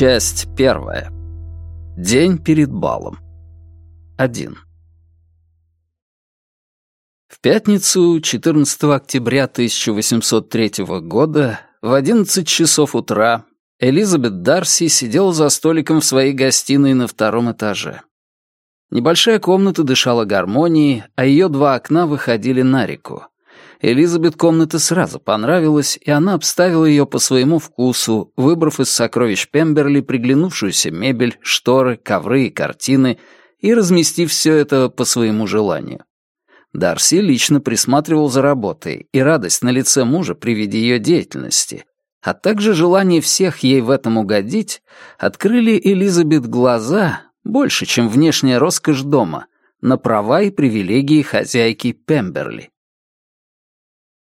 Часть первая. День перед балом. Один. В пятницу, 14 октября 1803 года, в 11 часов утра, Элизабет Дарси сидела за столиком в своей гостиной на втором этаже. Небольшая комната дышала гармонией, а ее два окна выходили на реку. Элизабет комната сразу понравилась, и она обставила ее по своему вкусу, выбрав из сокровищ Пемберли приглянувшуюся мебель, шторы, ковры и картины, и разместив все это по своему желанию. Дарси лично присматривал за работой, и радость на лице мужа при виде ее деятельности, а также желание всех ей в этом угодить, открыли Элизабет глаза больше, чем внешняя роскошь дома, на права и привилегии хозяйки Пемберли.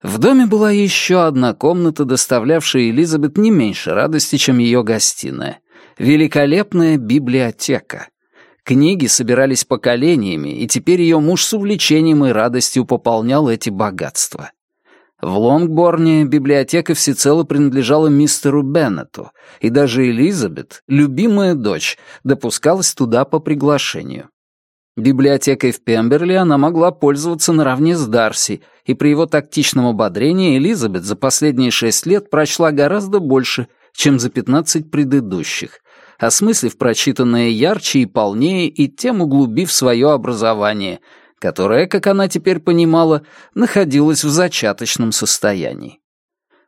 В доме была еще одна комната, доставлявшая Элизабет не меньше радости, чем ее гостиная. Великолепная библиотека. Книги собирались поколениями, и теперь ее муж с увлечением и радостью пополнял эти богатства. В Лонгборне библиотека всецело принадлежала мистеру Беннету, и даже Элизабет, любимая дочь, допускалась туда по приглашению. Библиотекой в Пемберли она могла пользоваться наравне с Дарси, и при его тактичном ободрении Элизабет за последние шесть лет прочла гораздо больше, чем за пятнадцать предыдущих, осмыслив прочитанное ярче и полнее и тем углубив свое образование, которое, как она теперь понимала, находилось в зачаточном состоянии.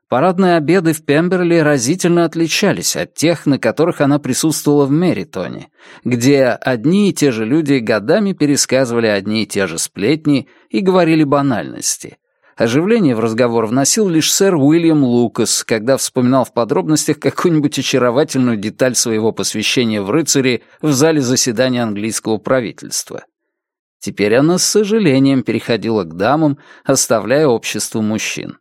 Парадные обеды в Пемберли разительно отличались от тех, на которых она присутствовала в Меритоне, где одни и те же люди годами пересказывали одни и те же сплетни и говорили банальности. Оживление в разговор вносил лишь сэр Уильям Лукас, когда вспоминал в подробностях какую-нибудь очаровательную деталь своего посвящения в рыцари в зале заседания английского правительства. Теперь она с сожалением переходила к дамам, оставляя общество мужчин.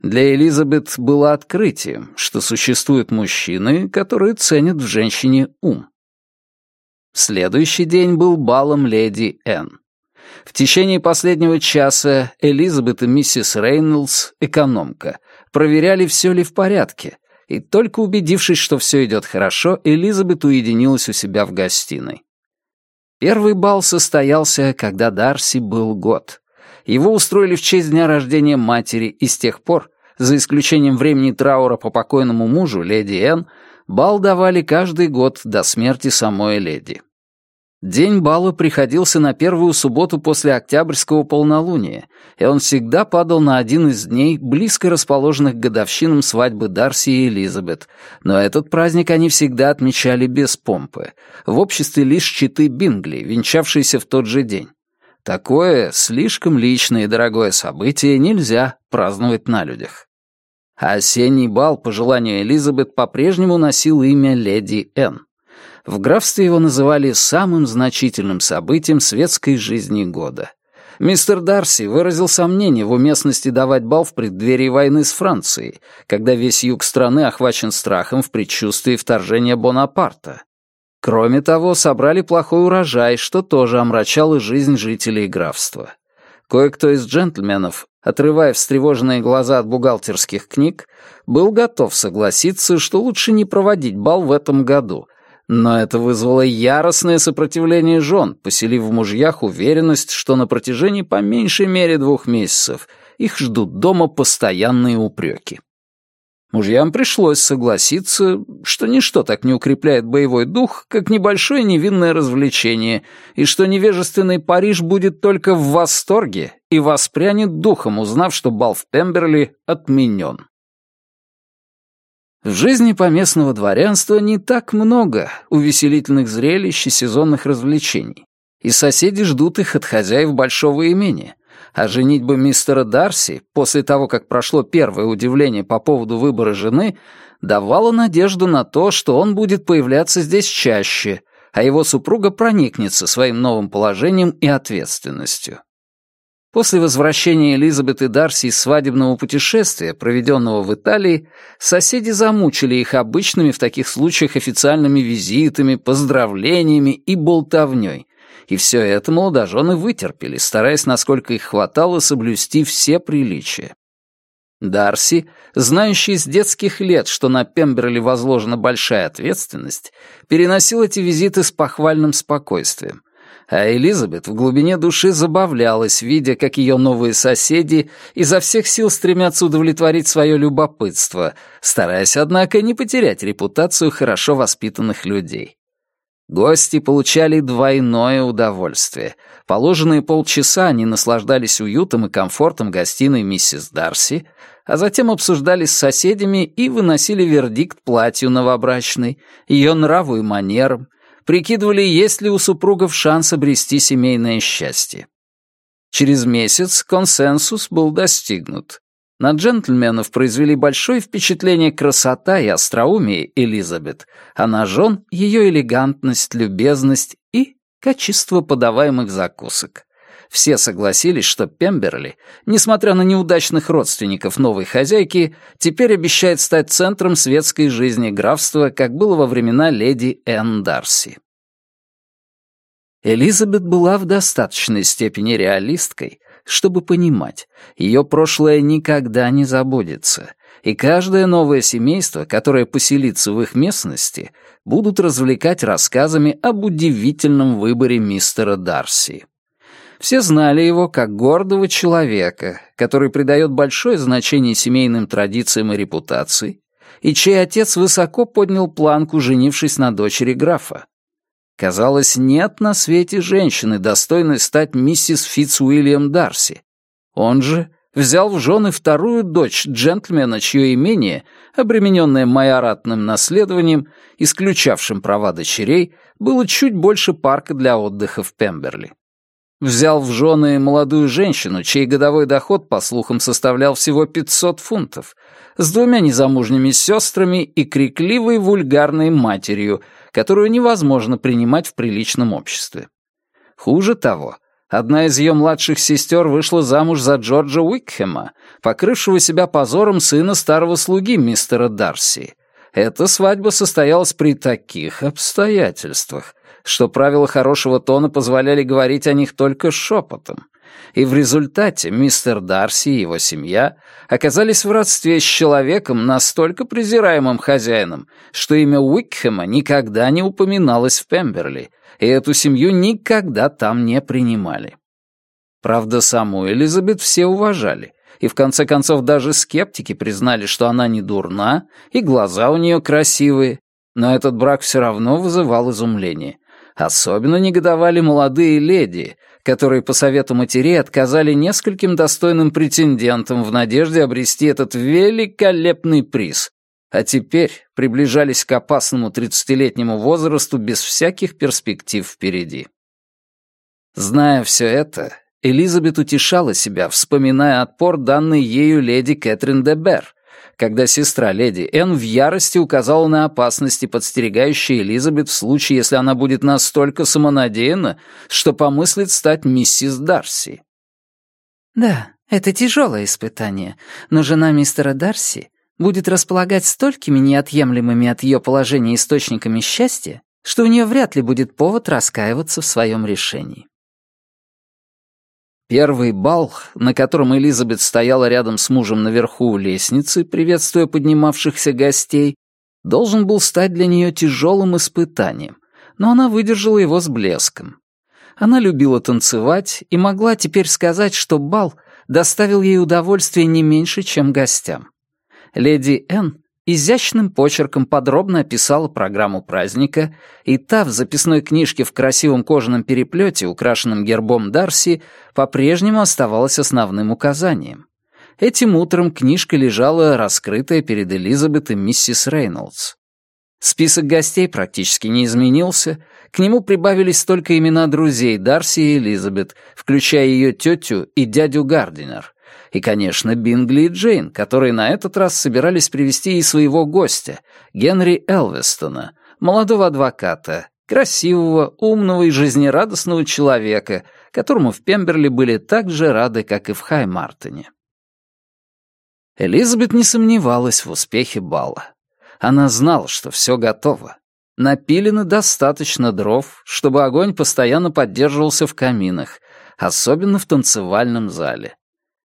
Для Элизабет было открытием, что существуют мужчины, которые ценят в женщине ум. Следующий день был балом леди Энн. В течение последнего часа Элизабет и миссис Рейнольдс, экономка, проверяли, все ли в порядке, и только убедившись, что все идет хорошо, Элизабет уединилась у себя в гостиной. Первый бал состоялся, когда Дарси был год — его устроили в честь дня рождения матери, и с тех пор, за исключением времени траура по покойному мужу, леди Энн, бал давали каждый год до смерти самой леди. День бала приходился на первую субботу после октябрьского полнолуния, и он всегда падал на один из дней, близко расположенных к годовщинам свадьбы Дарси и Элизабет, но этот праздник они всегда отмечали без помпы, в обществе лишь читы Бингли, венчавшиеся в тот же день. Такое слишком личное и дорогое событие нельзя праздновать на людях. Осенний бал по желанию Элизабет по-прежнему носил имя леди Н. В графстве его называли самым значительным событием светской жизни года. Мистер Дарси выразил сомнение в уместности давать бал в преддверии войны с Францией, когда весь юг страны охвачен страхом в предчувствии вторжения Бонапарта. Кроме того, собрали плохой урожай, что тоже омрачало жизнь жителей графства. Кое-кто из джентльменов, отрывая встревоженные глаза от бухгалтерских книг, был готов согласиться, что лучше не проводить бал в этом году, но это вызвало яростное сопротивление жен, поселив в мужьях уверенность, что на протяжении по меньшей мере двух месяцев их ждут дома постоянные упреки. Мужьям пришлось согласиться, что ничто так не укрепляет боевой дух, как небольшое невинное развлечение, и что невежественный Париж будет только в восторге и воспрянет духом, узнав, что бал в Пемберли отменен. В жизни поместного дворянства не так много увеселительных зрелищ и сезонных развлечений, и соседи ждут их от хозяев большого имения — а женитьба мистера Дарси, после того, как прошло первое удивление по поводу выбора жены, давало надежду на то, что он будет появляться здесь чаще, а его супруга проникнется своим новым положением и ответственностью. После возвращения Элизабет и Дарси из свадебного путешествия, проведенного в Италии, соседи замучили их обычными в таких случаях официальными визитами, поздравлениями и болтовней — и все это молодожены вытерпели, стараясь, насколько их хватало, соблюсти все приличия. Дарси, знающий с детских лет, что на Пемберли возложена большая ответственность, переносил эти визиты с похвальным спокойствием. А Элизабет в глубине души забавлялась, видя, как ее новые соседи изо всех сил стремятся удовлетворить свое любопытство, стараясь, однако, не потерять репутацию хорошо воспитанных людей. Гости получали двойное удовольствие. Положенные полчаса они наслаждались уютом и комфортом гостиной миссис Дарси, а затем обсуждали с соседями и выносили вердикт платью новобрачной, ее нраву и манерам, прикидывали, есть ли у супругов шанс обрести семейное счастье. Через месяц консенсус был достигнут. На джентльменов произвели большое впечатление красота и остроумие Элизабет, а на жен — ее элегантность, любезность и качество подаваемых закусок. Все согласились, что Пемберли, несмотря на неудачных родственников новой хозяйки, теперь обещает стать центром светской жизни графства, как было во времена леди Энн Дарси. Элизабет была в достаточной степени реалисткой, чтобы понимать, ее прошлое никогда не забудется, и каждое новое семейство, которое поселится в их местности, будут развлекать рассказами об удивительном выборе мистера Дарси. Все знали его как гордого человека, который придает большое значение семейным традициям и репутации, и чей отец высоко поднял планку, женившись на дочери графа. Казалось, нет на свете женщины, достойной стать миссис Фитц Уильям Дарси. Он же взял в жены вторую дочь джентльмена, чье имение, обремененное майоратным наследованием, исключавшим права дочерей, было чуть больше парка для отдыха в Пемберли. Взял в жены молодую женщину, чей годовой доход, по слухам, составлял всего 500 фунтов, с двумя незамужними сестрами и крикливой вульгарной матерью, которую невозможно принимать в приличном обществе. Хуже того, одна из ее младших сестер вышла замуж за Джорджа Уикхема, покрывшего себя позором сына старого слуги мистера Дарси. Эта свадьба состоялась при таких обстоятельствах, что правила хорошего тона позволяли говорить о них только шепотом и в результате мистер Дарси и его семья оказались в родстве с человеком, настолько презираемым хозяином, что имя Уикхема никогда не упоминалось в Пемберли, и эту семью никогда там не принимали. Правда, саму Элизабет все уважали, и в конце концов даже скептики признали, что она не дурна, и глаза у нее красивые, но этот брак все равно вызывал изумление — Особенно негодовали молодые леди, которые по совету матерей отказали нескольким достойным претендентам в надежде обрести этот великолепный приз, а теперь приближались к опасному 30-летнему возрасту без всяких перспектив впереди. Зная все это, Элизабет утешала себя, вспоминая отпор, данной ею леди Кэтрин де Бер, когда сестра леди Энн в ярости указала на опасности, подстерегающие Элизабет в случае, если она будет настолько самонадеянна, что помыслит стать миссис Дарси. «Да, это тяжелое испытание, но жена мистера Дарси будет располагать столькими неотъемлемыми от ее положения источниками счастья, что у нее вряд ли будет повод раскаиваться в своем решении». Первый бал, на котором Элизабет стояла рядом с мужем наверху у лестницы, приветствуя поднимавшихся гостей, должен был стать для нее тяжелым испытанием, но она выдержала его с блеском. Она любила танцевать и могла теперь сказать, что бал доставил ей удовольствие не меньше, чем гостям. Леди Энн изящным почерком подробно описала программу праздника, и та в записной книжке в красивом кожаном переплете, украшенном гербом Дарси, по-прежнему оставалась основным указанием. Этим утром книжка лежала раскрытая перед Элизабет и миссис Рейнольдс. Список гостей практически не изменился, к нему прибавились только имена друзей Дарси и Элизабет, включая ее тетю и дядю Гардинер и, конечно, Бингли и Джейн, которые на этот раз собирались привести и своего гостя, Генри Элвестона, молодого адвоката, красивого, умного и жизнерадостного человека, которому в Пемберли были так же рады, как и в Хаймартоне. Элизабет не сомневалась в успехе бала. Она знала, что все готово. Напилено достаточно дров, чтобы огонь постоянно поддерживался в каминах, особенно в танцевальном зале.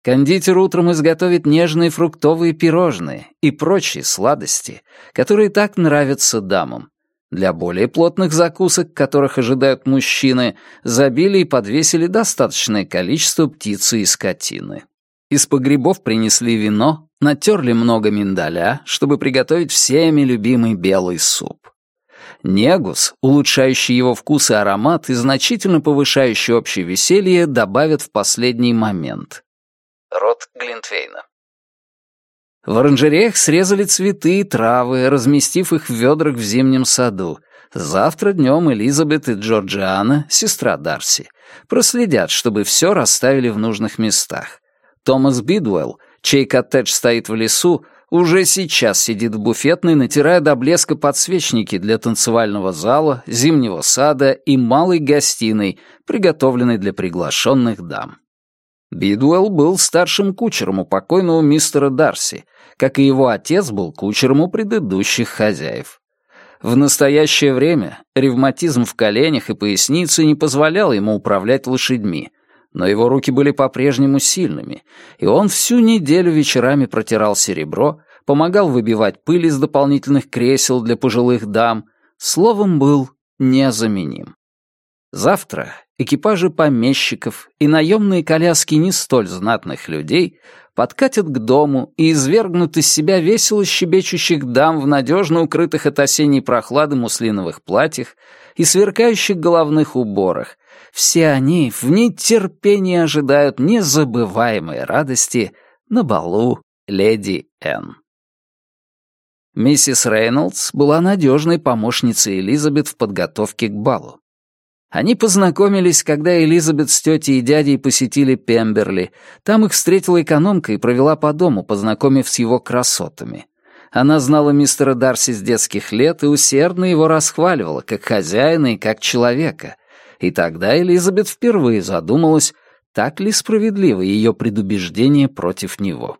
Кондитер утром изготовит нежные фруктовые пирожные и прочие сладости, которые так нравятся дамам. Для более плотных закусок, которых ожидают мужчины, забили и подвесили достаточное количество птицы и скотины. Из погребов принесли вино, натерли много миндаля, чтобы приготовить всеми любимый белый суп. Негус, улучшающий его вкус и аромат и значительно повышающий общее веселье, добавят в последний момент род Глинтвейна. В оранжереях срезали цветы и травы, разместив их в ведрах в зимнем саду. Завтра днем Элизабет и Джорджиана, сестра Дарси, проследят, чтобы все расставили в нужных местах. Томас Бидуэлл, чей коттедж стоит в лесу, уже сейчас сидит в буфетной, натирая до блеска подсвечники для танцевального зала, зимнего сада и малой гостиной, приготовленной для приглашенных дам. Бидуэлл был старшим кучером у покойного мистера Дарси, как и его отец был кучером у предыдущих хозяев. В настоящее время ревматизм в коленях и пояснице не позволял ему управлять лошадьми, но его руки были по-прежнему сильными, и он всю неделю вечерами протирал серебро, помогал выбивать пыль из дополнительных кресел для пожилых дам, словом, был незаменим. Завтра экипажи помещиков и наемные коляски не столь знатных людей подкатят к дому и извергнут из себя весело щебечущих дам в надежно укрытых от осенней прохлады муслиновых платьях и сверкающих головных уборах. Все они в нетерпении ожидают незабываемой радости на балу леди Энн. Миссис Рейнольдс была надежной помощницей Элизабет в подготовке к балу. Они познакомились, когда Элизабет с тетей и дядей посетили Пемберли. Там их встретила экономка и провела по дому, познакомив с его красотами. Она знала мистера Дарси с детских лет и усердно его расхваливала, как хозяина и как человека. И тогда Элизабет впервые задумалась, так ли справедливо ее предубеждение против него.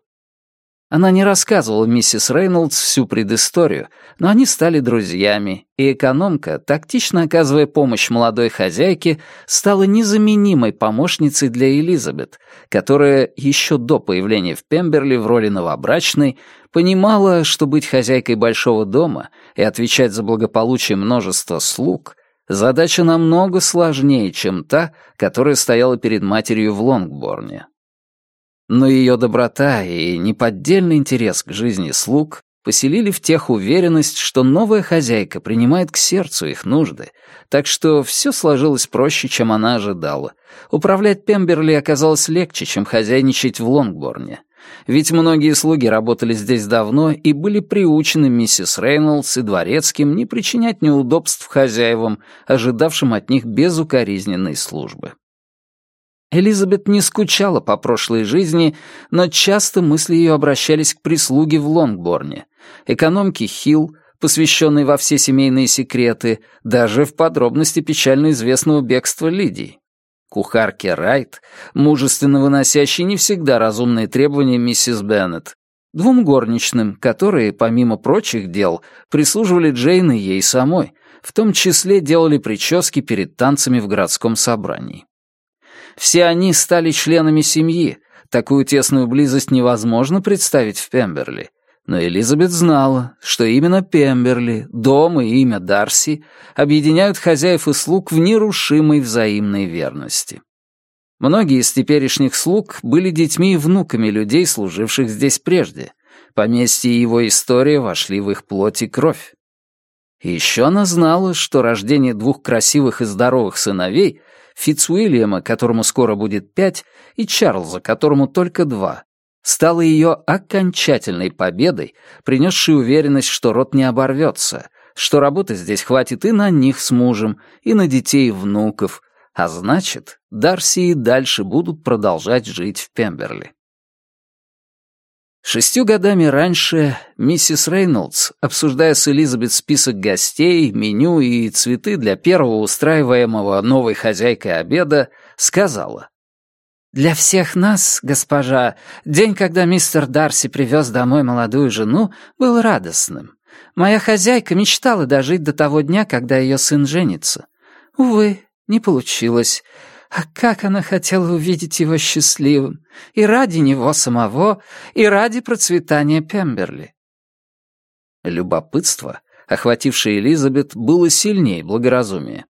Она не рассказывала миссис Рейнольдс всю предысторию, но они стали друзьями, и экономка, тактично оказывая помощь молодой хозяйке, стала незаменимой помощницей для Элизабет, которая еще до появления в Пемберли в роли новобрачной понимала, что быть хозяйкой большого дома и отвечать за благополучие множества слуг — задача намного сложнее, чем та, которая стояла перед матерью в Лонгборне но ее доброта и неподдельный интерес к жизни слуг поселили в тех уверенность, что новая хозяйка принимает к сердцу их нужды, так что все сложилось проще, чем она ожидала. Управлять Пемберли оказалось легче, чем хозяйничать в Лонгборне. Ведь многие слуги работали здесь давно и были приучены миссис Рейнольдс и Дворецким не причинять неудобств хозяевам, ожидавшим от них безукоризненной службы. Элизабет не скучала по прошлой жизни, но часто мысли ее обращались к прислуге в Лонгборне, экономке Хилл, посвященной во все семейные секреты, даже в подробности печально известного бегства Лидии. Кухарке Райт, мужественно выносящей не всегда разумные требования миссис Беннет, двум горничным, которые, помимо прочих дел, прислуживали Джейн и ей самой, в том числе делали прически перед танцами в городском собрании. Все они стали членами семьи. Такую тесную близость невозможно представить в Пемберли. Но Элизабет знала, что именно Пемберли, дом и имя Дарси объединяют хозяев и слуг в нерушимой взаимной верности. Многие из теперешних слуг были детьми и внуками людей, служивших здесь прежде. Поместье и его история вошли в их плоть и кровь. Еще она знала, что рождение двух красивых и здоровых сыновей — Фицуильяма, которому скоро будет пять, и Чарльза, которому только два, стала ее окончательной победой, принесшей уверенность, что рот не оборвется, что работы здесь хватит и на них с мужем, и на детей и внуков, а значит, Дарси и дальше будут продолжать жить в Пемберли. Шестью годами раньше миссис Рейнольдс, обсуждая с Элизабет список гостей, меню и цветы для первого устраиваемого новой хозяйкой обеда, сказала. «Для всех нас, госпожа, день, когда мистер Дарси привез домой молодую жену, был радостным. Моя хозяйка мечтала дожить до того дня, когда ее сын женится. Увы, не получилось. А как она хотела увидеть его счастливым, и ради него самого, и ради процветания Пемберли. Любопытство, охватившее Элизабет, было сильнее благоразумия.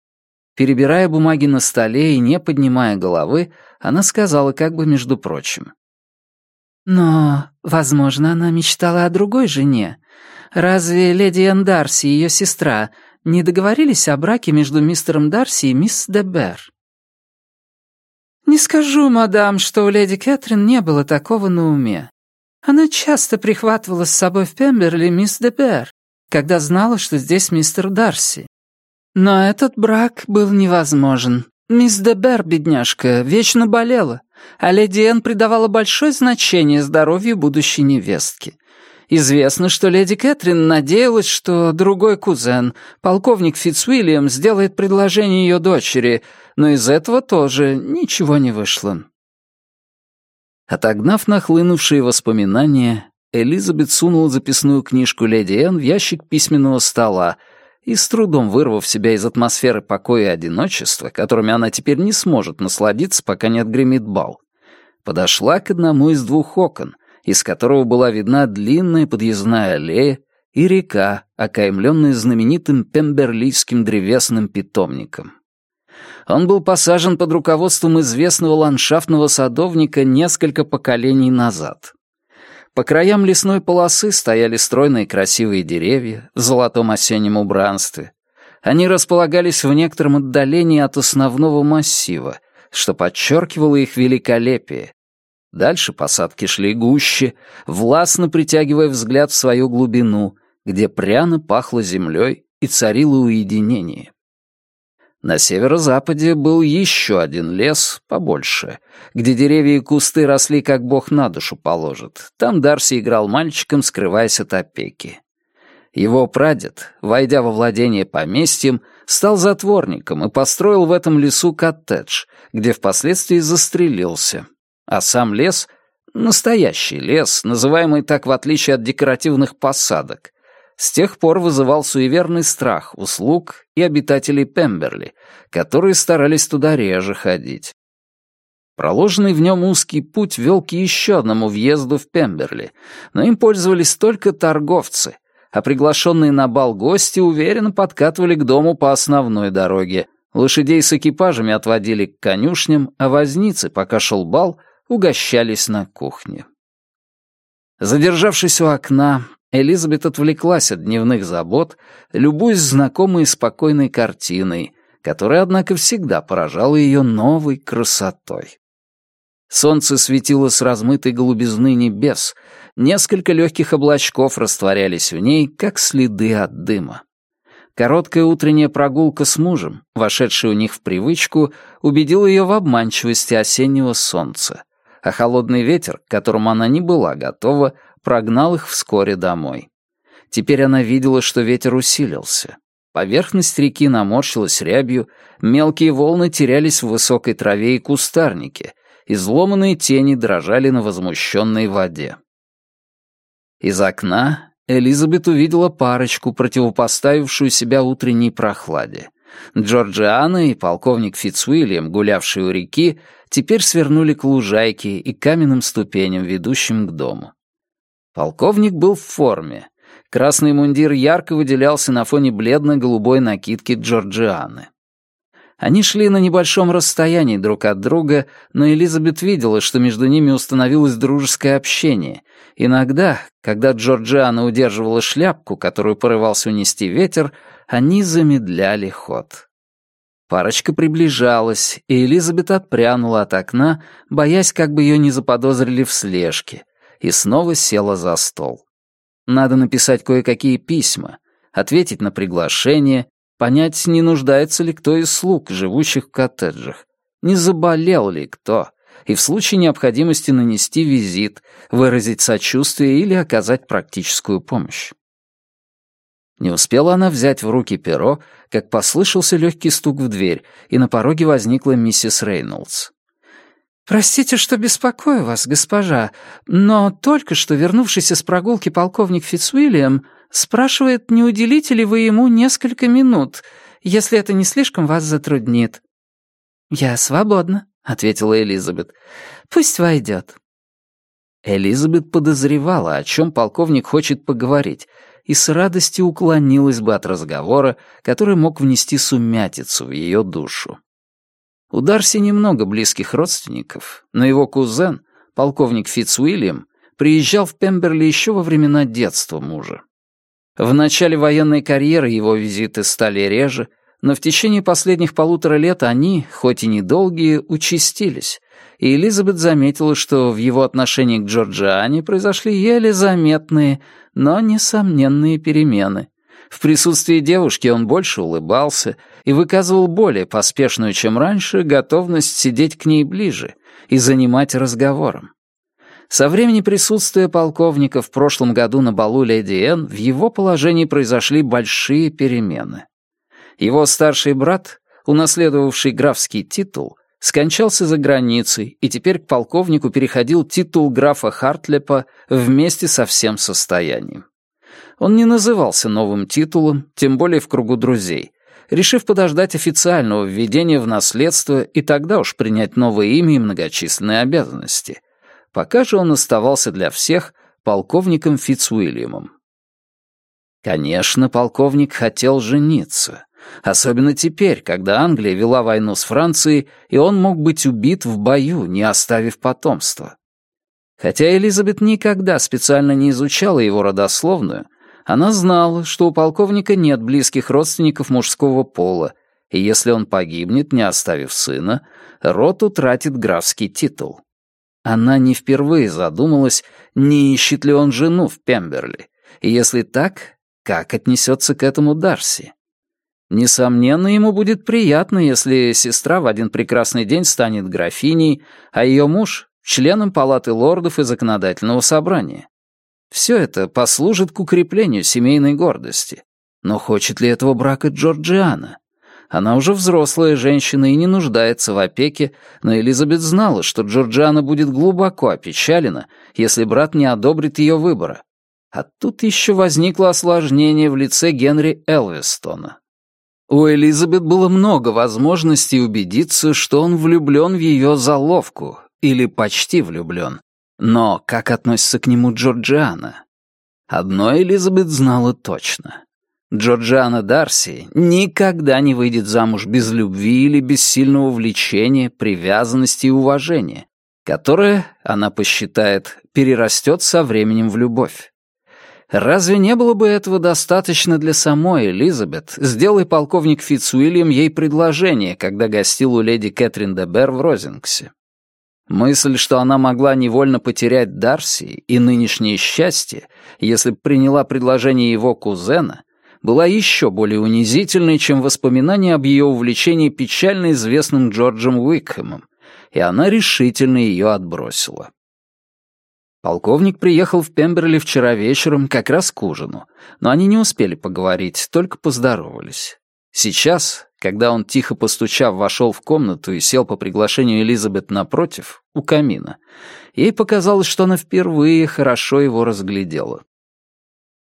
Перебирая бумаги на столе и не поднимая головы, она сказала как бы между прочим. «Но, возможно, она мечтала о другой жене. Разве леди Энн Дарси и ее сестра не договорились о браке между мистером Дарси и мисс Дебер?» скажу, мадам, что у леди Кэтрин не было такого на уме. Она часто прихватывала с собой в Пемберли мисс Дебер, когда знала, что здесь мистер Дарси. Но этот брак был невозможен. Мисс Дебер, бедняжка, вечно болела, а леди Энн придавала большое значение здоровью будущей невестки. Известно, что леди Кэтрин надеялась, что другой кузен, полковник Фитцуильям, сделает предложение ее дочери, но из этого тоже ничего не вышло. Отогнав нахлынувшие воспоминания, Элизабет сунула записную книжку леди Энн в ящик письменного стола и, с трудом вырвав себя из атмосферы покоя и одиночества, которыми она теперь не сможет насладиться, пока не отгремит бал, подошла к одному из двух окон, из которого была видна длинная подъездная аллея и река, окаймленная знаменитым пемберлийским древесным питомником. Он был посажен под руководством известного ландшафтного садовника несколько поколений назад. По краям лесной полосы стояли стройные красивые деревья в золотом осеннем убранстве. Они располагались в некотором отдалении от основного массива, что подчеркивало их великолепие. Дальше посадки шли гуще, властно притягивая взгляд в свою глубину, где пряно пахло землей и царило уединение. На северо-западе был еще один лес, побольше, где деревья и кусты росли, как бог на душу положит. Там Дарси играл мальчиком, скрываясь от опеки. Его прадед, войдя во владение поместьем, стал затворником и построил в этом лесу коттедж, где впоследствии застрелился. А сам лес — настоящий лес, называемый так в отличие от декоративных посадок — с тех пор вызывал суеверный страх у слуг и обитателей Пемберли, которые старались туда реже ходить. Проложенный в нем узкий путь вел к еще одному въезду в Пемберли, но им пользовались только торговцы, а приглашенные на бал гости уверенно подкатывали к дому по основной дороге, лошадей с экипажами отводили к конюшням, а возницы, пока шел бал, угощались на кухне. Задержавшись у окна, Элизабет отвлеклась от дневных забот, любуясь знакомой спокойной картиной, которая, однако, всегда поражала ее новой красотой. Солнце светило с размытой голубизны небес, несколько легких облачков растворялись в ней, как следы от дыма. Короткая утренняя прогулка с мужем, вошедшая у них в привычку, убедила ее в обманчивости осеннего солнца, а холодный ветер, к которому она не была готова, — прогнал их вскоре домой. Теперь она видела, что ветер усилился. Поверхность реки наморщилась рябью, мелкие волны терялись в высокой траве и кустарнике, изломанные тени дрожали на возмущенной воде. Из окна Элизабет увидела парочку, противопоставившую себя утренней прохладе. Джорджиана и полковник Фицуильям, гулявшие у реки, теперь свернули к лужайке и каменным ступеням, ведущим к дому. Полковник был в форме. Красный мундир ярко выделялся на фоне бледно-голубой накидки Джорджианы. Они шли на небольшом расстоянии друг от друга, но Элизабет видела, что между ними установилось дружеское общение. Иногда, когда Джорджиана удерживала шляпку, которую порывался унести ветер, они замедляли ход. Парочка приближалась, и Элизабет отпрянула от окна, боясь, как бы ее не заподозрили в слежке, и снова села за стол. Надо написать кое-какие письма, ответить на приглашение, понять, не нуждается ли кто из слуг, живущих в коттеджах, не заболел ли кто, и в случае необходимости нанести визит, выразить сочувствие или оказать практическую помощь. Не успела она взять в руки перо, как послышался легкий стук в дверь, и на пороге возникла миссис Рейнольдс. «Простите, что беспокою вас, госпожа, но только что вернувшийся с прогулки полковник Фицуильям спрашивает, не уделите ли вы ему несколько минут, если это не слишком вас затруднит». «Я свободна», — ответила Элизабет. «Пусть войдет». Элизабет подозревала, о чем полковник хочет поговорить, и с радостью уклонилась бы от разговора, который мог внести сумятицу в ее душу. У Дарси немного близких родственников, но его кузен, полковник Фицуильям, приезжал в Пемберли еще во времена детства мужа. В начале военной карьеры его визиты стали реже, но в течение последних полутора лет они, хоть и недолгие, участились, и Элизабет заметила, что в его отношении к Джорджиане произошли еле заметные, но несомненные перемены. В присутствии девушки он больше улыбался — и выказывал более поспешную, чем раньше, готовность сидеть к ней ближе и занимать разговором. Со времени присутствия полковника в прошлом году на балу Леди Энн в его положении произошли большие перемены. Его старший брат, унаследовавший графский титул, скончался за границей, и теперь к полковнику переходил титул графа Хартлепа вместе со всем состоянием. Он не назывался новым титулом, тем более в кругу друзей, решив подождать официального введения в наследство и тогда уж принять новое имя и многочисленные обязанности. Пока же он оставался для всех полковником Фицуильямом. Конечно, полковник хотел жениться. Особенно теперь, когда Англия вела войну с Францией, и он мог быть убит в бою, не оставив потомства. Хотя Элизабет никогда специально не изучала его родословную, она знала, что у полковника нет близких родственников мужского пола, и если он погибнет, не оставив сына, род утратит графский титул. Она не впервые задумалась, не ищет ли он жену в Пемберли, и если так, как отнесется к этому Дарси. Несомненно, ему будет приятно, если сестра в один прекрасный день станет графиней, а ее муж — членом Палаты лордов и Законодательного собрания. Все это послужит к укреплению семейной гордости. Но хочет ли этого брака Джорджиана? Она уже взрослая женщина и не нуждается в опеке, но Элизабет знала, что Джорджиана будет глубоко опечалена, если брат не одобрит ее выбора. А тут еще возникло осложнение в лице Генри Элвестона. У Элизабет было много возможностей убедиться, что он влюблен в ее заловку, или почти влюблен, но как относится к нему Джорджиана? Одно Элизабет знала точно. Джорджиана Дарси никогда не выйдет замуж без любви или без сильного влечения, привязанности и уважения, которое, она посчитает, перерастет со временем в любовь. Разве не было бы этого достаточно для самой Элизабет? Сделай полковник Фицуильям ей предложение, когда гостил у леди Кэтрин де Бер в Розингсе. Мысль, что она могла невольно потерять Дарси и нынешнее счастье, если приняла предложение его кузена, была еще более унизительной, чем воспоминания об ее увлечении печально известным Джорджем Уикхэмом, и она решительно ее отбросила. Полковник приехал в Пемберли вчера вечером, как раз к ужину, но они не успели поговорить, только поздоровались. Сейчас, когда он тихо постучав вошел в комнату и сел по приглашению Элизабет напротив, у камина, ей показалось, что она впервые хорошо его разглядела.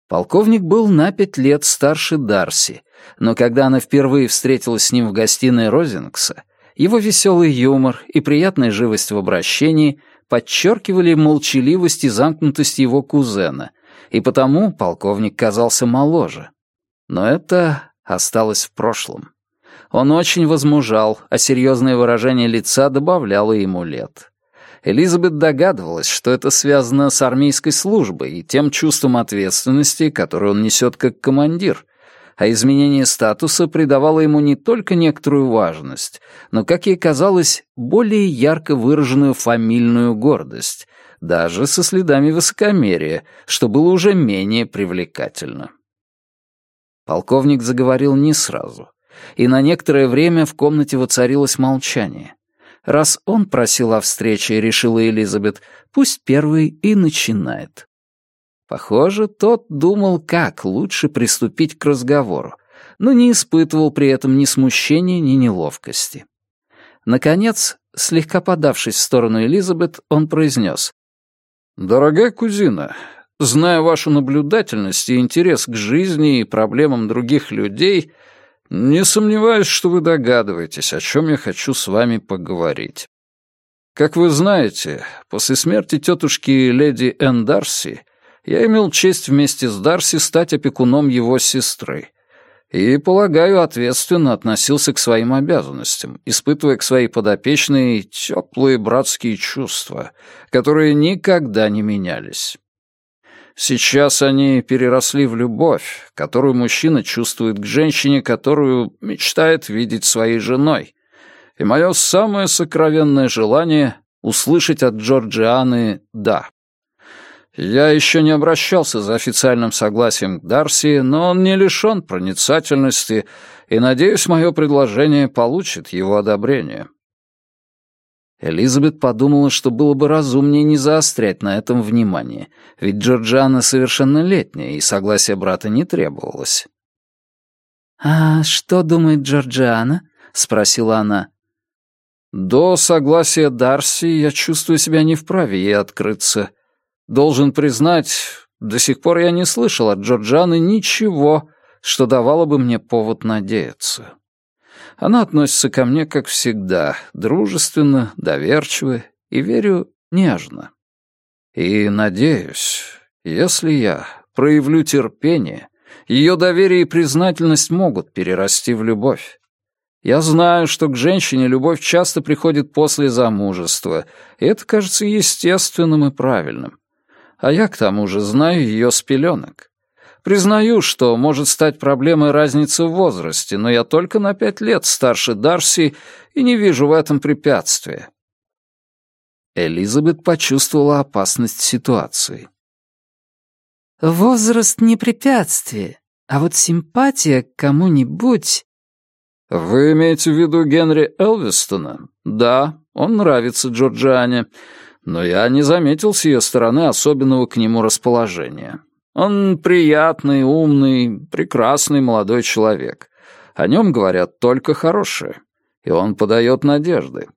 Полковник был на пять лет старше Дарси, но когда она впервые встретилась с ним в гостиной Розингса, его веселый юмор и приятная живость в обращении подчеркивали молчаливость и замкнутость его кузена, и потому полковник казался моложе. Но это осталось в прошлом. Он очень возмужал, а серьезное выражение лица добавляло ему лет. Элизабет догадывалась, что это связано с армейской службой и тем чувством ответственности, которое он несет как командир, а изменение статуса придавало ему не только некоторую важность, но, как ей казалось, более ярко выраженную фамильную гордость, даже со следами высокомерия, что было уже менее привлекательно. Полковник заговорил не сразу и на некоторое время в комнате воцарилось молчание. Раз он просил о встрече, решила Элизабет, пусть первый и начинает. Похоже, тот думал, как лучше приступить к разговору, но не испытывал при этом ни смущения, ни неловкости. Наконец, слегка подавшись в сторону Элизабет, он произнес. «Дорогая кузина, зная вашу наблюдательность и интерес к жизни и проблемам других людей, не сомневаюсь, что вы догадываетесь, о чем я хочу с вами поговорить. Как вы знаете, после смерти тетушки леди Энн Дарси я имел честь вместе с Дарси стать опекуном его сестры и, полагаю, ответственно относился к своим обязанностям, испытывая к своей подопечной теплые братские чувства, которые никогда не менялись. Сейчас они переросли в любовь, которую мужчина чувствует к женщине, которую мечтает видеть своей женой. И мое самое сокровенное желание — услышать от Джорджианы «да». Я еще не обращался за официальным согласием к Дарси, но он не лишен проницательности, и, надеюсь, мое предложение получит его одобрение. Элизабет подумала, что было бы разумнее не заострять на этом внимание, ведь Джорджиана совершеннолетняя, и согласия брата не требовалось. «А что думает Джорджиана?» — спросила она. «До согласия Дарси я чувствую себя не вправе ей открыться. Должен признать, до сих пор я не слышал от Джорджианы ничего, что давало бы мне повод надеяться». Она относится ко мне, как всегда, дружественно, доверчиво и, верю, нежно. И надеюсь, если я проявлю терпение, ее доверие и признательность могут перерасти в любовь. Я знаю, что к женщине любовь часто приходит после замужества, и это кажется естественным и правильным. А я, к тому же, знаю ее с пеленок. Признаю, что может стать проблемой разница в возрасте, но я только на пять лет старше Дарси и не вижу в этом препятствия». Элизабет почувствовала опасность ситуации. «Возраст не препятствие, а вот симпатия к кому-нибудь...» «Вы имеете в виду Генри Элвистона? Да, он нравится Джорджиане, но я не заметил с ее стороны особенного к нему расположения. Он приятный, умный, прекрасный молодой человек. О нем говорят только хорошее, и он подает надежды.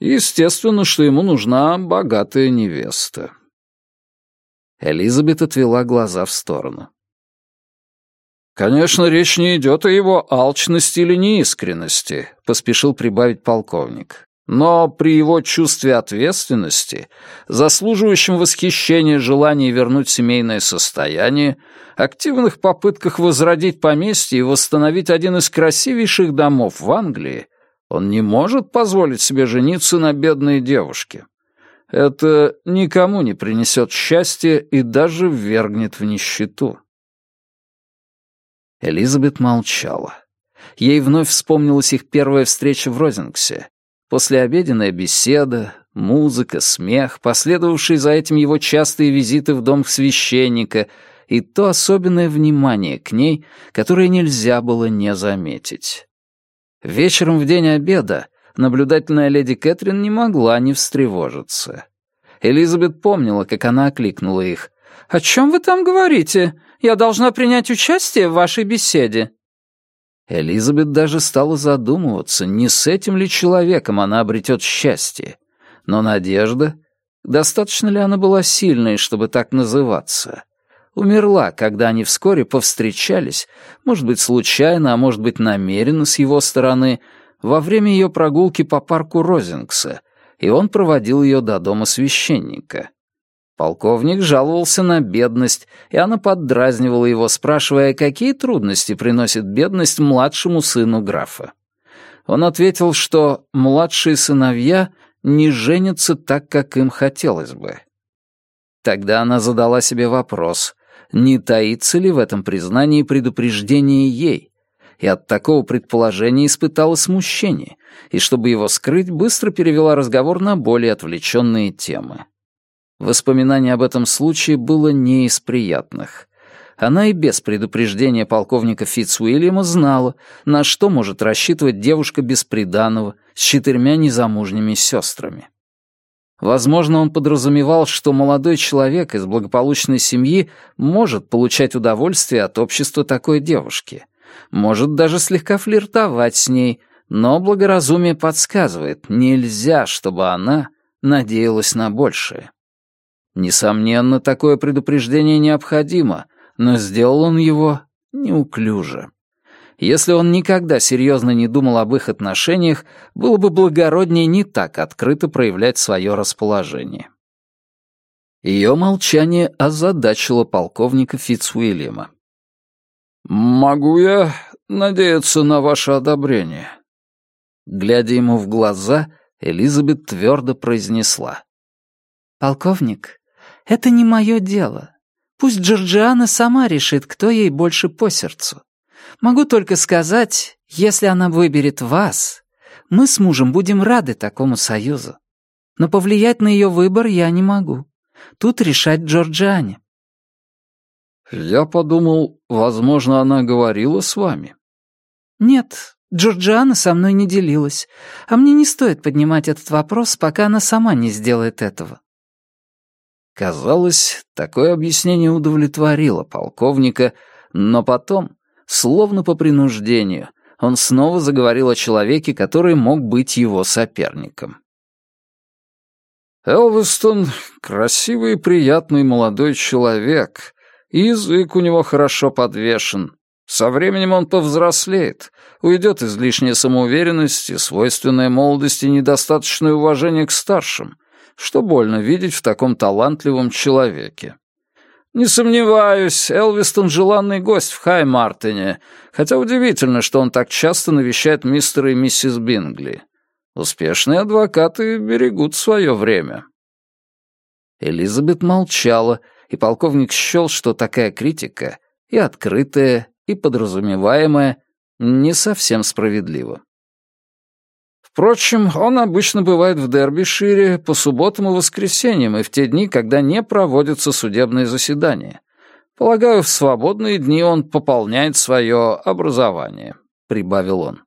Естественно, что ему нужна богатая невеста. Элизабет отвела глаза в сторону. «Конечно, речь не идет о его алчности или неискренности», — поспешил прибавить полковник. Но при его чувстве ответственности, заслуживающем восхищения желании вернуть семейное состояние, активных попытках возродить поместье и восстановить один из красивейших домов в Англии, он не может позволить себе жениться на бедной девушке. Это никому не принесет счастья и даже ввергнет в нищету. Элизабет молчала. Ей вновь вспомнилась их первая встреча в Розингсе, Послеобеденная беседа, музыка, смех, последовавшие за этим его частые визиты в дом священника и то особенное внимание к ней, которое нельзя было не заметить. Вечером в день обеда наблюдательная леди Кэтрин не могла не встревожиться. Элизабет помнила, как она окликнула их. «О чем вы там говорите? Я должна принять участие в вашей беседе». Элизабет даже стала задумываться, не с этим ли человеком она обретет счастье. Но надежда... Достаточно ли она была сильной, чтобы так называться? Умерла, когда они вскоре повстречались, может быть, случайно, а может быть, намеренно с его стороны, во время ее прогулки по парку Розингса, и он проводил ее до дома священника. Полковник жаловался на бедность, и она поддразнивала его, спрашивая, какие трудности приносит бедность младшему сыну графа. Он ответил, что младшие сыновья не женятся так, как им хотелось бы. Тогда она задала себе вопрос, не таится ли в этом признании предупреждение ей, и от такого предположения испытала смущение, и чтобы его скрыть, быстро перевела разговор на более отвлеченные темы. Воспоминание об этом случае было не из приятных. Она и без предупреждения полковника Фитцуильяма знала, на что может рассчитывать девушка без приданого с четырьмя незамужними сестрами. Возможно, он подразумевал, что молодой человек из благополучной семьи может получать удовольствие от общества такой девушки, может даже слегка флиртовать с ней, но благоразумие подсказывает, нельзя, чтобы она надеялась на большее. Несомненно, такое предупреждение необходимо, но сделал он его неуклюже. Если он никогда серьезно не думал об их отношениях, было бы благороднее не так открыто проявлять свое расположение. Ее молчание озадачило полковника Фицуильяма. «Могу я надеяться на ваше одобрение?» Глядя ему в глаза, Элизабет твердо произнесла. «Полковник, это не мое дело. Пусть Джорджиана сама решит, кто ей больше по сердцу. Могу только сказать, если она выберет вас, мы с мужем будем рады такому союзу. Но повлиять на ее выбор я не могу. Тут решать Джорджиане». «Я подумал, возможно, она говорила с вами». «Нет, Джорджиана со мной не делилась, а мне не стоит поднимать этот вопрос, пока она сама не сделает этого. Казалось, такое объяснение удовлетворило полковника, но потом, словно по принуждению, он снова заговорил о человеке, который мог быть его соперником. Элвестон — красивый и приятный молодой человек. Язык у него хорошо подвешен. Со временем он повзрослеет, уйдет излишняя самоуверенность и свойственная молодости недостаточное уважение к старшим что больно видеть в таком талантливом человеке. Не сомневаюсь, Элвистон — желанный гость в Хай-Мартине, хотя удивительно, что он так часто навещает мистера и миссис Бингли. Успешные адвокаты берегут свое время. Элизабет молчала, и полковник счел, что такая критика и открытая, и подразумеваемая не совсем справедлива. Впрочем, он обычно бывает в Дербишире по субботам и воскресеньям и в те дни, когда не проводятся судебные заседания. Полагаю, в свободные дни он пополняет свое образование», — прибавил он.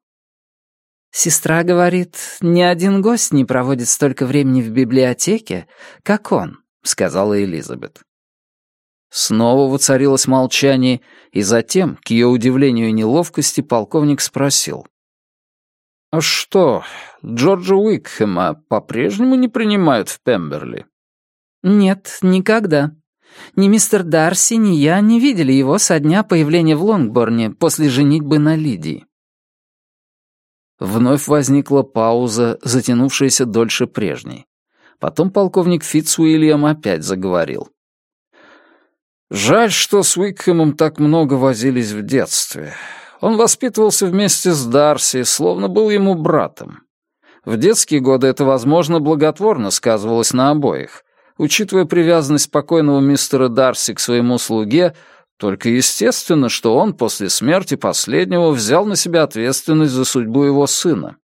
«Сестра говорит, ни один гость не проводит столько времени в библиотеке, как он», — сказала Элизабет. Снова воцарилось молчание, и затем, к ее удивлению и неловкости, полковник спросил. А «Что, Джорджа Уикхэма по-прежнему не принимают в Пемберли?» «Нет, никогда. Ни мистер Дарси, ни я не видели его со дня появления в Лонгборне после женитьбы на Лидии». Вновь возникла пауза, затянувшаяся дольше прежней. Потом полковник Фитцуильям опять заговорил. «Жаль, что с Уикхэмом так много возились в детстве. Он воспитывался вместе с Дарси, словно был ему братом. В детские годы это, возможно, благотворно сказывалось на обоих. Учитывая привязанность покойного мистера Дарси к своему слуге, только естественно, что он после смерти последнего взял на себя ответственность за судьбу его сына.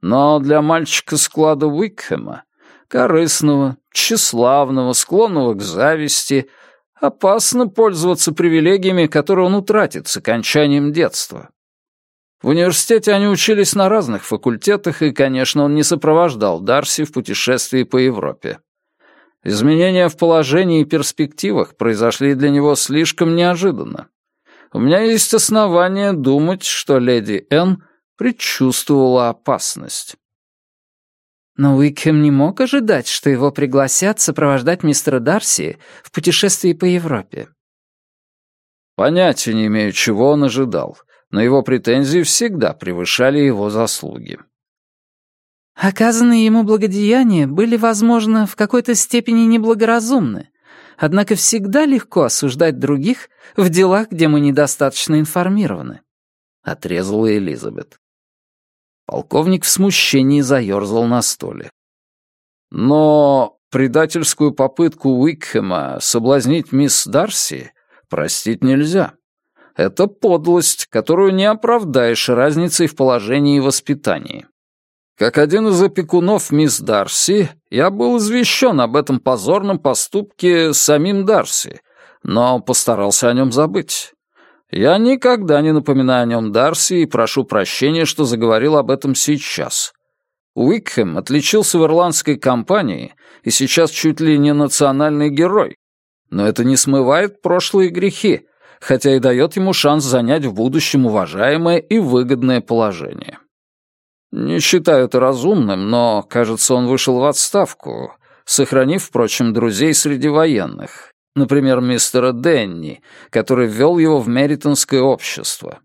Но для мальчика склада Уикхэма, корыстного, тщеславного, склонного к зависти — опасно пользоваться привилегиями, которые он утратит с окончанием детства. В университете они учились на разных факультетах, и, конечно, он не сопровождал Дарси в путешествии по Европе. Изменения в положении и перспективах произошли для него слишком неожиданно. У меня есть основания думать, что леди Н предчувствовала опасность. Ну но Уикхэм не мог ожидать, что его пригласят сопровождать мистера Дарси в путешествии по Европе. Понятия не имею, чего он ожидал, но его претензии всегда превышали его заслуги. Оказанные ему благодеяния были, возможно, в какой-то степени неблагоразумны, однако всегда легко осуждать других в делах, где мы недостаточно информированы, — отрезала Элизабет полковник в смущении заерзал на стуле. Но предательскую попытку Уикхема соблазнить мисс Дарси простить нельзя. Это подлость, которую не оправдаешь разницей в положении и воспитании. Как один из опекунов мисс Дарси, я был извещен об этом позорном поступке самим Дарси, но постарался о нем забыть. Я никогда не напоминаю о нем Дарси и прошу прощения, что заговорил об этом сейчас. Уикхэм отличился в ирландской кампании и сейчас чуть ли не национальный герой. Но это не смывает прошлые грехи, хотя и дает ему шанс занять в будущем уважаемое и выгодное положение. Не считаю это разумным, но, кажется, он вышел в отставку, сохранив, впрочем, друзей среди военных, например, мистера Денни, который ввел его в Меритонское общество.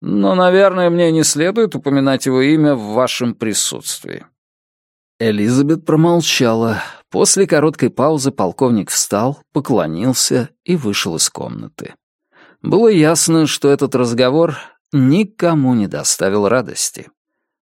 Но, наверное, мне не следует упоминать его имя в вашем присутствии». Элизабет промолчала. После короткой паузы полковник встал, поклонился и вышел из комнаты. Было ясно, что этот разговор никому не доставил радости.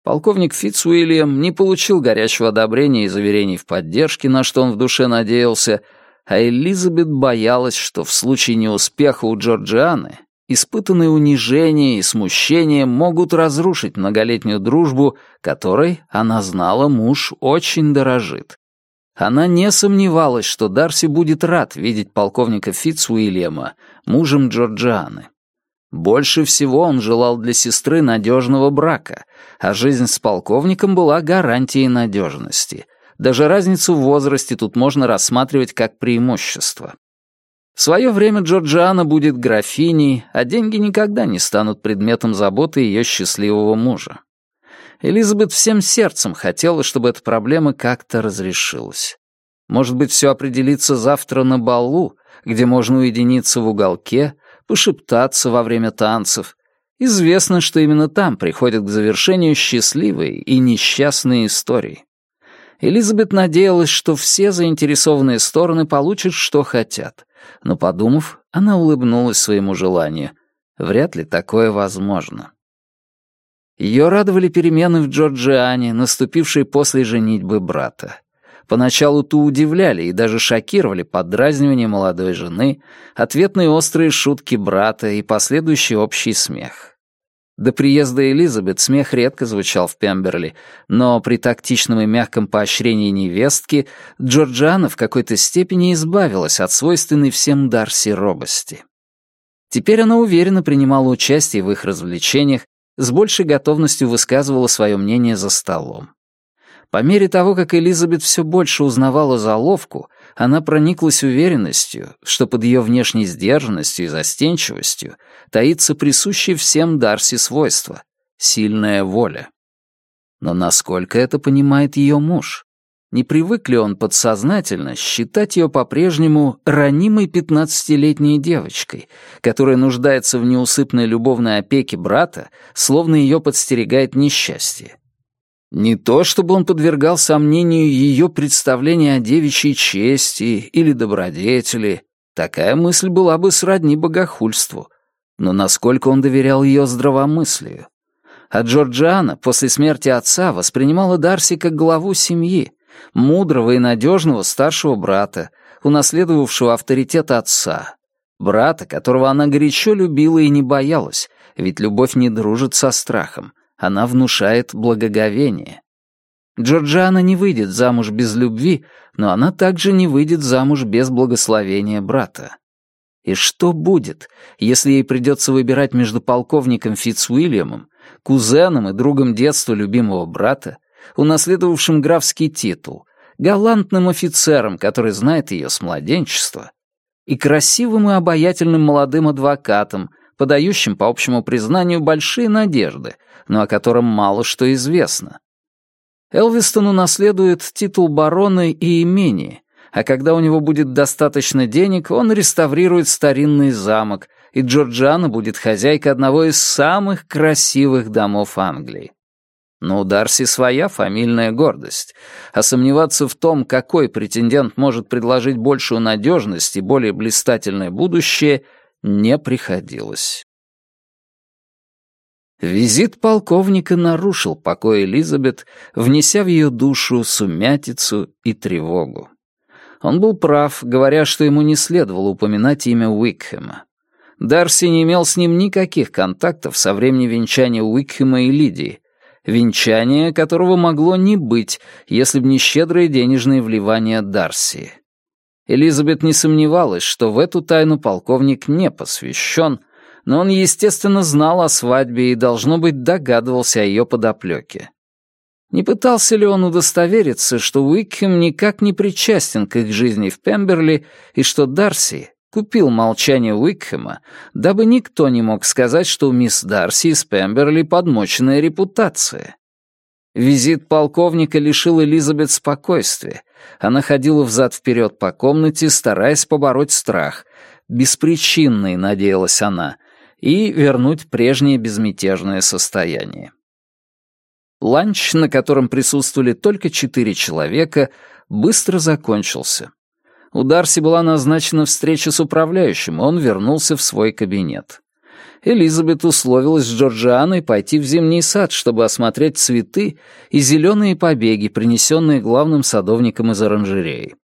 Полковник Фицуильям не получил горячего одобрения и заверений в поддержке, на что он в душе надеялся — а Элизабет боялась, что в случае неуспеха у Джорджианы испытанные унижение и смущение могут разрушить многолетнюю дружбу, которой, она знала, муж очень дорожит. Она не сомневалась, что Дарси будет рад видеть полковника Фитцуильяма, мужем Джорджианы. Больше всего он желал для сестры надежного брака, а жизнь с полковником была гарантией надежности — даже разницу в возрасте тут можно рассматривать как преимущество. В свое время Джорджиана будет графиней, а деньги никогда не станут предметом заботы ее счастливого мужа. Элизабет всем сердцем хотела, чтобы эта проблема как-то разрешилась. Может быть, все определится завтра на балу, где можно уединиться в уголке, пошептаться во время танцев. Известно, что именно там приходят к завершению счастливые и несчастные истории. Элизабет надеялась, что все заинтересованные стороны получат, что хотят. Но, подумав, она улыбнулась своему желанию. Вряд ли такое возможно. Ее радовали перемены в Джорджиане, наступившие после женитьбы брата. Поначалу ту удивляли и даже шокировали подразнивание молодой жены, ответные острые шутки брата и последующий общий смех. До приезда Элизабет смех редко звучал в Пемберли, но при тактичном и мягком поощрении невестки Джорджана в какой-то степени избавилась от свойственной всем Дарси робости. Теперь она уверенно принимала участие в их развлечениях, с большей готовностью высказывала свое мнение за столом. По мере того, как Элизабет все больше узнавала заловку, она прониклась уверенностью, что под ее внешней сдержанностью и застенчивостью таится присущее всем Дарси свойство — сильная воля. Но насколько это понимает ее муж? Не привык ли он подсознательно считать ее по-прежнему ранимой пятнадцатилетней девочкой, которая нуждается в неусыпной любовной опеке брата, словно ее подстерегает несчастье? Не то, чтобы он подвергал сомнению ее представление о девичьей чести или добродетели, такая мысль была бы сродни богохульству, но насколько он доверял ее здравомыслию. А Джорджиана после смерти отца воспринимала Дарси как главу семьи, мудрого и надежного старшего брата, унаследовавшего авторитет отца, брата, которого она горячо любила и не боялась, ведь любовь не дружит со страхом. Она внушает благоговение. Джорджиана не выйдет замуж без любви, но она также не выйдет замуж без благословения брата. И что будет, если ей придется выбирать между полковником Фицуильямом, кузеном и другом детства любимого брата, унаследовавшим графский титул, галантным офицером, который знает ее с младенчества, и красивым и обаятельным молодым адвокатом, подающим, по общему признанию, большие надежды — но о котором мало что известно. Элвистону наследует титул барона и имени, а когда у него будет достаточно денег, он реставрирует старинный замок, и Джорджана будет хозяйкой одного из самых красивых домов Англии. Но у Дарси своя фамильная гордость, а сомневаться в том, какой претендент может предложить большую надежность и более блистательное будущее, не приходилось. Визит полковника нарушил покой Элизабет, внеся в ее душу сумятицу и тревогу. Он был прав, говоря, что ему не следовало упоминать имя Уикхема. Дарси не имел с ним никаких контактов со времени венчания Уикхема и Лидии, венчания которого могло не быть, если бы не щедрые денежные вливания Дарси. Элизабет не сомневалась, что в эту тайну полковник не посвящен, но он, естественно, знал о свадьбе и, должно быть, догадывался о ее подоплеке. Не пытался ли он удостовериться, что Уикхем никак не причастен к их жизни в Пемберли и что Дарси купил молчание Уикхема, дабы никто не мог сказать, что у мисс Дарси из Пемберли подмоченная репутация? Визит полковника лишил Элизабет спокойствия. Она ходила взад-вперед по комнате, стараясь побороть страх. Беспричинной, надеялась она, и вернуть прежнее безмятежное состояние. Ланч, на котором присутствовали только четыре человека, быстро закончился. У Дарси была назначена встреча с управляющим, он вернулся в свой кабинет. Элизабет условилась с Джорджианой пойти в зимний сад, чтобы осмотреть цветы и зеленые побеги, принесенные главным садовником из оранжереи.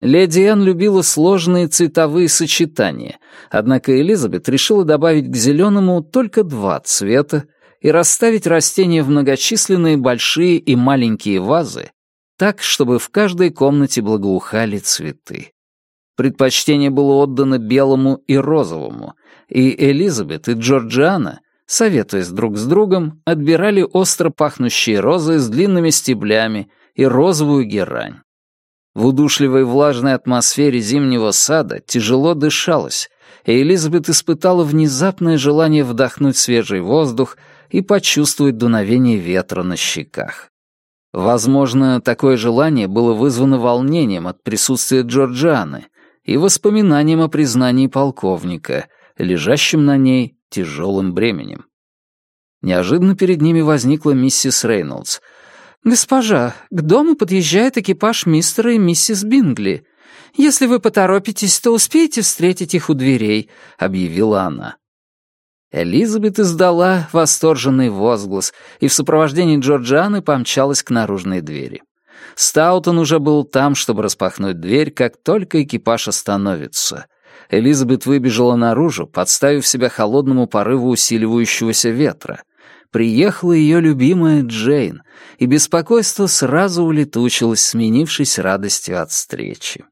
Леди Энн любила сложные цветовые сочетания, однако Элизабет решила добавить к зеленому только два цвета и расставить растения в многочисленные большие и маленькие вазы так, чтобы в каждой комнате благоухали цветы. Предпочтение было отдано белому и розовому, и Элизабет и Джорджиана, советуясь друг с другом, отбирали остро пахнущие розы с длинными стеблями и розовую герань. В удушливой влажной атмосфере зимнего сада тяжело дышалось, и Элизабет испытала внезапное желание вдохнуть свежий воздух и почувствовать дуновение ветра на щеках. Возможно, такое желание было вызвано волнением от присутствия Джорджианы и воспоминанием о признании полковника, лежащим на ней тяжелым бременем. Неожиданно перед ними возникла миссис Рейнольдс — «Госпожа, к дому подъезжает экипаж мистера и миссис Бингли. Если вы поторопитесь, то успеете встретить их у дверей», — объявила она. Элизабет издала восторженный возглас и в сопровождении Джорджианы помчалась к наружной двери. Стаутон уже был там, чтобы распахнуть дверь, как только экипаж остановится. Элизабет выбежала наружу, подставив себя холодному порыву усиливающегося ветра — приехала ее любимая Джейн, и беспокойство сразу улетучилось, сменившись радостью от встречи.